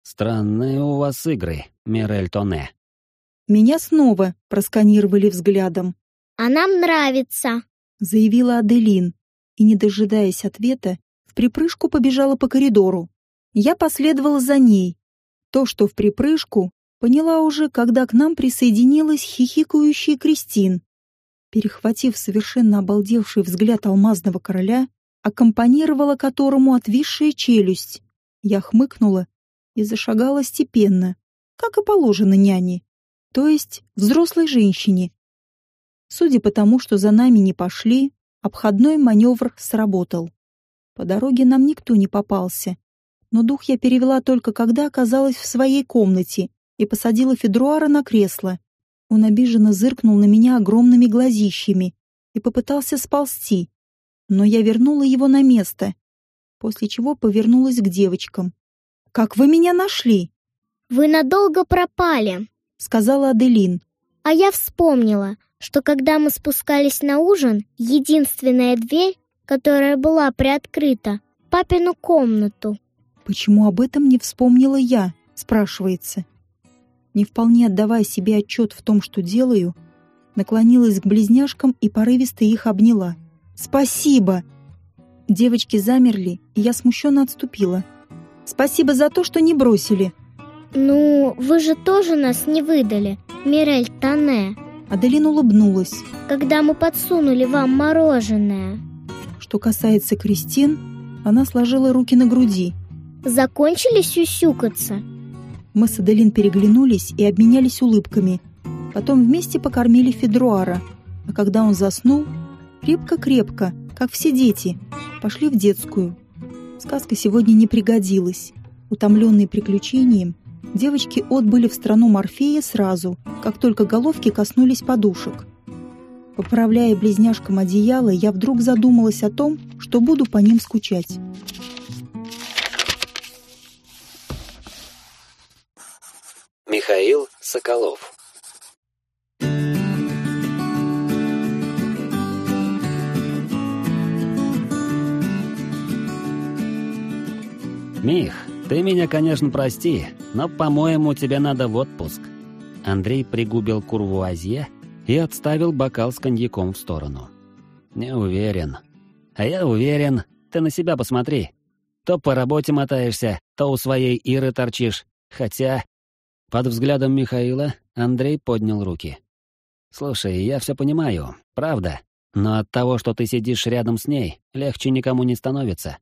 S1: «Странные у вас игры, Мирель Тоне».
S3: Меня снова просканировали взглядом.
S2: «А нам нравится», —
S3: заявила Аделин. И, не дожидаясь ответа, в припрыжку побежала по коридору. Я последовала за ней. То, что в припрыжку, Поняла уже, когда к нам присоединилась хихикающая Кристин. Перехватив совершенно обалдевший взгляд алмазного короля, аккомпанировала которому отвисшая челюсть. Я хмыкнула и зашагала степенно, как и положено няне, то есть взрослой женщине. Судя по тому, что за нами не пошли, обходной маневр сработал. По дороге нам никто не попался, но дух я перевела только когда оказалась в своей комнате и посадила Федруара на кресло. Он обиженно зыркнул на меня огромными глазищами и попытался сползти, но я вернула его на место, после чего повернулась к девочкам. «Как вы меня нашли?»
S2: «Вы надолго пропали», —
S3: сказала Аделин.
S2: «А я вспомнила, что когда мы спускались на ужин, единственная дверь, которая была приоткрыта, папину комнату».
S3: «Почему об этом не вспомнила я?» — спрашивается. Не вполне отдавая себе отчет в том, что делаю, наклонилась к близняшкам и порывисто их обняла. «Спасибо!» Девочки замерли, и я смущенно отступила. «Спасибо за то, что не бросили!»
S2: «Ну, вы же тоже нас не выдали, Мирель Тане!»
S3: Аделин улыбнулась.
S2: «Когда мы подсунули вам мороженое!»
S3: Что касается Кристин, она сложила руки на груди.
S2: «Закончили сюсюкаться?»
S3: Мы с Аделин переглянулись и обменялись улыбками. Потом вместе покормили Федруара. А когда он заснул, крепко-крепко, как все дети, пошли в детскую. Сказка сегодня не пригодилась. Утомленные приключением, девочки отбыли в страну Морфея сразу, как только головки коснулись подушек. Поправляя близняшкам одеяло, я вдруг задумалась о том, что буду по ним скучать.
S1: Михаил Соколов «Мих, ты меня, конечно, прости, но, по-моему, тебе надо в отпуск». Андрей пригубил курвуазье и отставил бокал с коньяком в сторону. «Не уверен. А я уверен. Ты на себя посмотри. То по работе мотаешься, то у своей Иры торчишь. Хотя...» Под взглядом Михаила Андрей поднял руки. «Слушай, я все понимаю, правда. Но от того, что ты сидишь рядом с ней, легче никому не становится.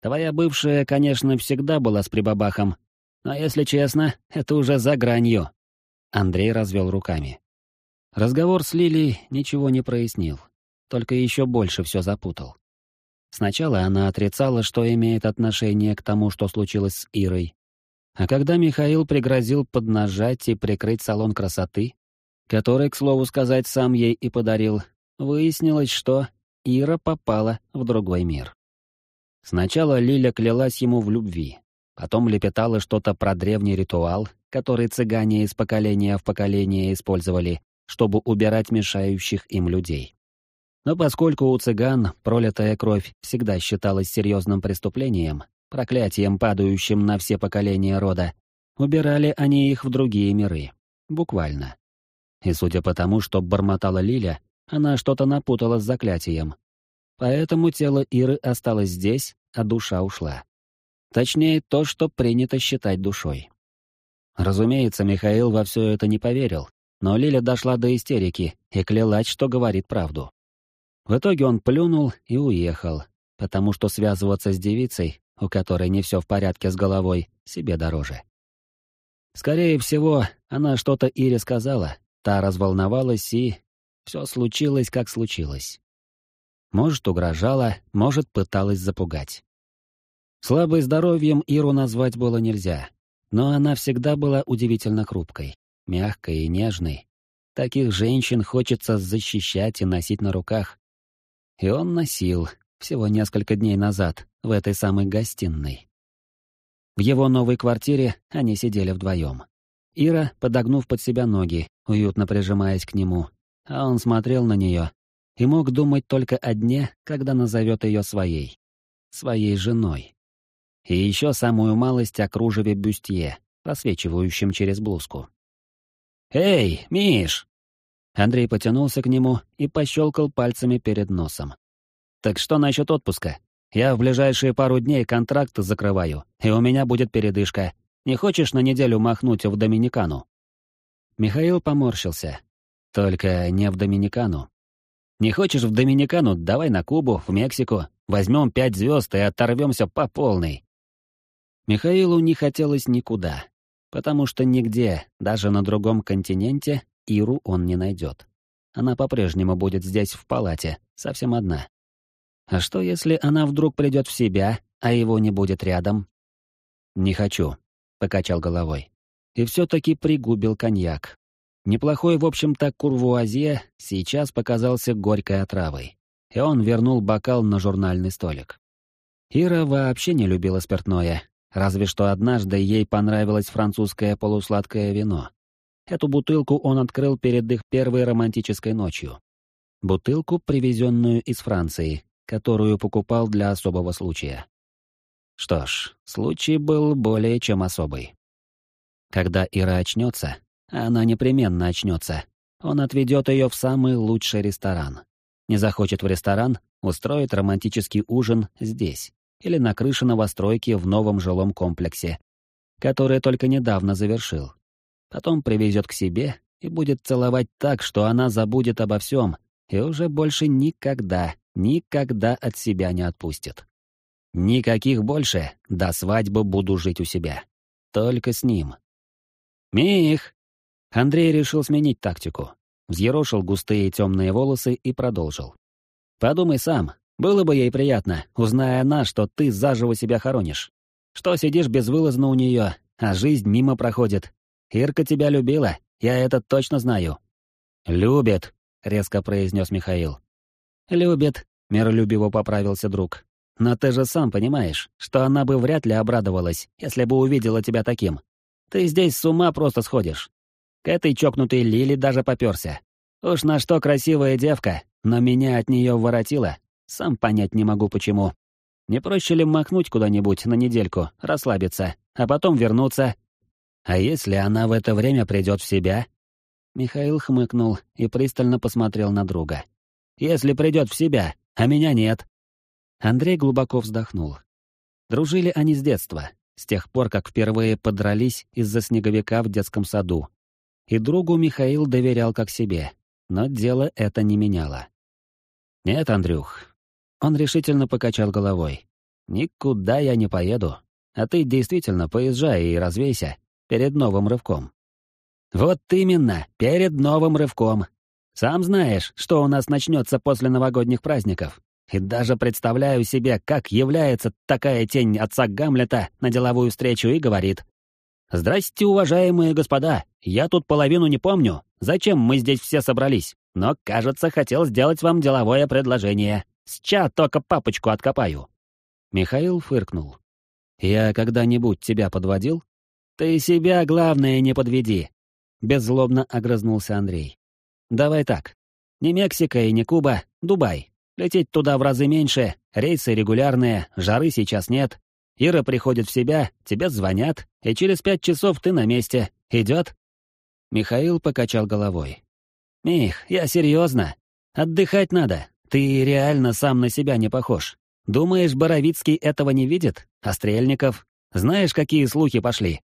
S1: Твоя бывшая, конечно, всегда была с прибабахом, но, если честно, это уже за гранью». Андрей развел руками. Разговор с Лилией ничего не прояснил, только еще больше все запутал. Сначала она отрицала, что имеет отношение к тому, что случилось с Ирой. А когда Михаил пригрозил поднажать и прикрыть салон красоты, который, к слову сказать, сам ей и подарил, выяснилось, что Ира попала в другой мир. Сначала Лиля клялась ему в любви, потом лепетала что-то про древний ритуал, который цыгане из поколения в поколение использовали, чтобы убирать мешающих им людей. Но поскольку у цыган пролитая кровь всегда считалась серьезным преступлением, проклятием, падающим на все поколения рода, убирали они их в другие миры. Буквально. И судя по тому, что бормотала Лиля, она что-то напутала с заклятием, Поэтому тело Иры осталось здесь, а душа ушла. Точнее, то, что принято считать душой. Разумеется, Михаил во все это не поверил, но Лиля дошла до истерики и клялась, что говорит правду. В итоге он плюнул и уехал, потому что связываться с девицей, у которой не все в порядке с головой, себе дороже. Скорее всего, она что-то Ире сказала, та разволновалась и... Все случилось, как случилось. Может, угрожала, может, пыталась запугать. Слабой здоровьем Иру назвать было нельзя, но она всегда была удивительно хрупкой, мягкой и нежной. Таких женщин хочется защищать и носить на руках. И он носил, всего несколько дней назад, в этой самой гостиной. В его новой квартире они сидели вдвоем. Ира, подогнув под себя ноги, уютно прижимаясь к нему, а он смотрел на нее и мог думать только о дне, когда назовет ее своей. Своей женой. И еще самую малость о кружеве бюстье, просвечивающем через блузку. «Эй, Миш!» Андрей потянулся к нему и пощелкал пальцами перед носом. «Так что насчет отпуска? Я в ближайшие пару дней контракт закрываю, и у меня будет передышка. Не хочешь на неделю махнуть в Доминикану?» Михаил поморщился. Только не в Доминикану. Не хочешь в Доминикану, давай на Кубу, в Мексику. Возьмем пять звезд и оторвемся по полной. Михаилу не хотелось никуда, потому что нигде, даже на другом континенте, Иру он не найдет. Она по-прежнему будет здесь в палате, совсем одна. А что, если она вдруг придет в себя, а его не будет рядом? «Не хочу», — покачал головой. и все-таки пригубил коньяк. Неплохой, в общем-то, курвуазье сейчас показался горькой отравой, и он вернул бокал на журнальный столик. Ира вообще не любила спиртное, разве что однажды ей понравилось французское полусладкое вино. Эту бутылку он открыл перед их первой романтической ночью. Бутылку, привезенную из Франции, которую покупал для особого случая. Что ж, случай был более чем особый. Когда Ира очнется, она непременно очнется, он отведет ее в самый лучший ресторан. Не захочет в ресторан, устроит романтический ужин здесь или на крыше новостройки в новом жилом комплексе, который только недавно завершил. Потом привезет к себе и будет целовать так, что она забудет обо всем и уже больше никогда, никогда от себя не отпустит. Никаких больше, до свадьбы буду жить у себя. Только с ним. «Мих!» Андрей решил сменить тактику. Взъерошил густые темные волосы и продолжил. «Подумай сам, было бы ей приятно, узная она, что ты заживо себя хоронишь. Что сидишь безвылазно у нее, а жизнь мимо проходит. Ирка тебя любила, я это точно знаю». «Любит», — резко произнес Михаил. «Любит», — миролюбиво поправился друг. «Но ты же сам понимаешь, что она бы вряд ли обрадовалась, если бы увидела тебя таким. Ты здесь с ума просто сходишь. Этой чокнутой Лили даже попёрся. Уж на что красивая девка, но меня от неё воротило. Сам понять не могу почему. Не проще ли махнуть куда-нибудь на недельку, расслабиться, а потом вернуться? А если она в это время придёт в себя? Михаил хмыкнул и пристально посмотрел на друга. Если придёт в себя, а меня нет. Андрей глубоко вздохнул. Дружили они с детства, с тех пор, как впервые подрались из-за снеговика в детском саду. И другу Михаил доверял как себе, но дело это не меняло. «Нет, Андрюх». Он решительно покачал головой. «Никуда я не поеду, а ты действительно поезжай и развейся перед новым рывком». «Вот именно, перед новым рывком. Сам знаешь, что у нас начнется после новогодних праздников. И даже представляю себе, как является такая тень отца Гамлета на деловую встречу и говорит. «Здрасте, уважаемые господа, я тут половину не помню, зачем мы здесь все собрались, но, кажется, хотел сделать вам деловое предложение. Сейчас только папочку откопаю». Михаил фыркнул. «Я когда-нибудь тебя подводил?» «Ты себя, главное, не подведи», — беззлобно огрызнулся Андрей. «Давай так. Не Мексика и не Куба, Дубай. Лететь туда в разы меньше, рейсы регулярные, жары сейчас нет. Ира приходит в себя, тебе звонят, и через пять часов ты на месте. Идет?» Михаил покачал головой. «Мих, я серьезно. Отдыхать надо. Ты реально сам на себя не похож. Думаешь, Боровицкий этого не видит? А Стрельников? Знаешь, какие слухи пошли?»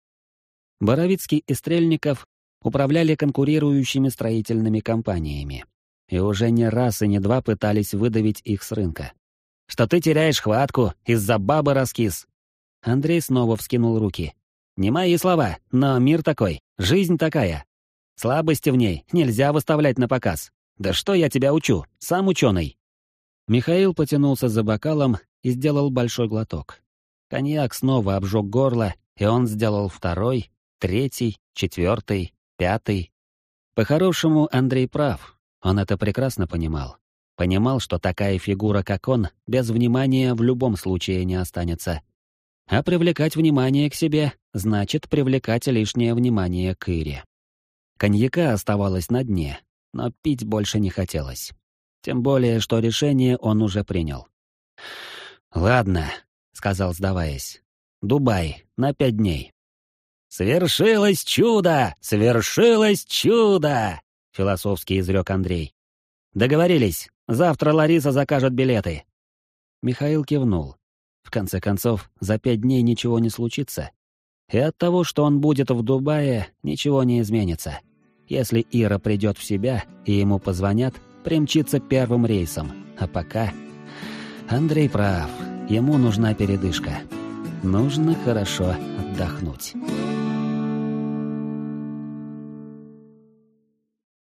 S1: Боровицкий и Стрельников управляли конкурирующими строительными компаниями и уже не раз и не два пытались выдавить их с рынка. «Что ты теряешь хватку, из-за бабы раскис!» Андрей снова вскинул руки. «Не мои слова, но мир такой, жизнь такая. Слабости в ней нельзя выставлять на показ. Да что я тебя учу, сам ученый!» Михаил потянулся за бокалом и сделал большой глоток. Коньяк снова обжег горло, и он сделал второй, третий, четвертый, пятый. По-хорошему, Андрей прав. Он это прекрасно понимал. Понимал, что такая фигура, как он, без внимания в любом случае не останется. А привлекать внимание к себе значит привлекать лишнее внимание к Ире. Коньяка оставалось на дне, но пить больше не хотелось. Тем более, что решение он уже принял. «Ладно», — сказал, сдаваясь. «Дубай, на пять дней». «Свершилось чудо! Свершилось чудо!» — философски изрек Андрей. «Договорились. Завтра Лариса закажет билеты». Михаил кивнул. В конце концов, за пять дней ничего не случится. И от того, что он будет в Дубае, ничего не изменится. Если Ира придет в себя и ему позвонят, примчится первым рейсом. А пока... Андрей прав. Ему нужна передышка. Нужно хорошо отдохнуть.